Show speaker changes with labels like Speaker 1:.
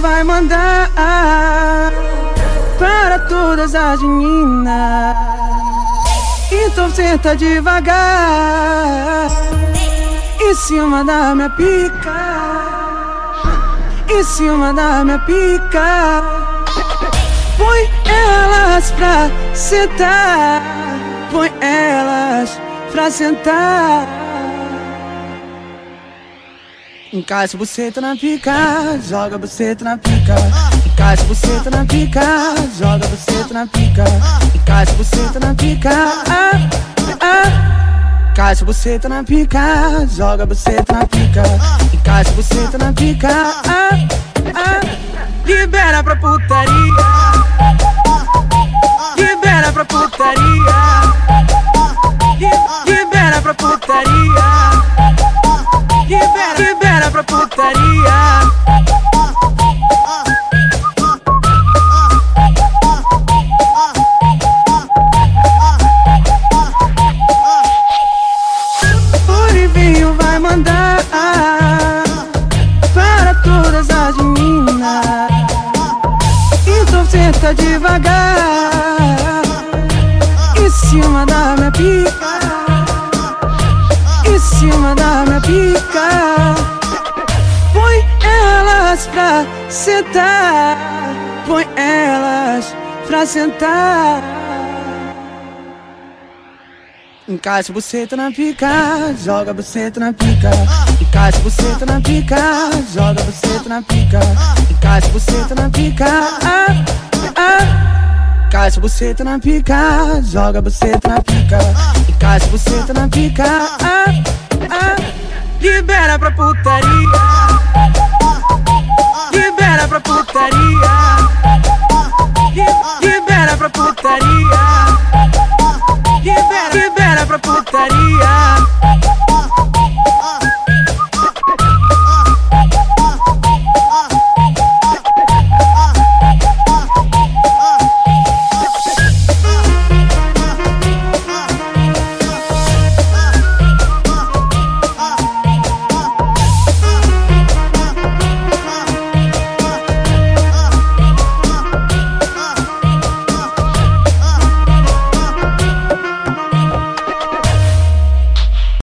Speaker 1: Vai mandar para todas as meninas. Então senta devagar em cima da minha pica. Em cima da minha pica. Põe elas pra sentar. Põe elas pra sentar. Encaixa você na pica, joga você na pica. Encaixa você na pica, joga você na pica. Encaixa você na pica. Ah, ah. Encaixa você na pica, joga você na pica. Encaixa você na pica. Ah. Pra putaria. Libera pra putaria. Li- Libera pra putaria. Libera pra putaria. O Livinho vai mandar senta devagar em cima da minha pica. Em cima da minha pica. Põe elas pra sentar. Põe elas pra sentar. Encaixa você buceta na pica, joga você buceta na pica. Encaixa buceta na pica, joga você buceta na pica. Encaixa buceta na pica. Ah, ah. Encaixa você buceta na pica, joga você buceta na pica. Encaixa buceta na pica. Ah, ah. Libera pra putaria. Libera pra putaria. reportaría.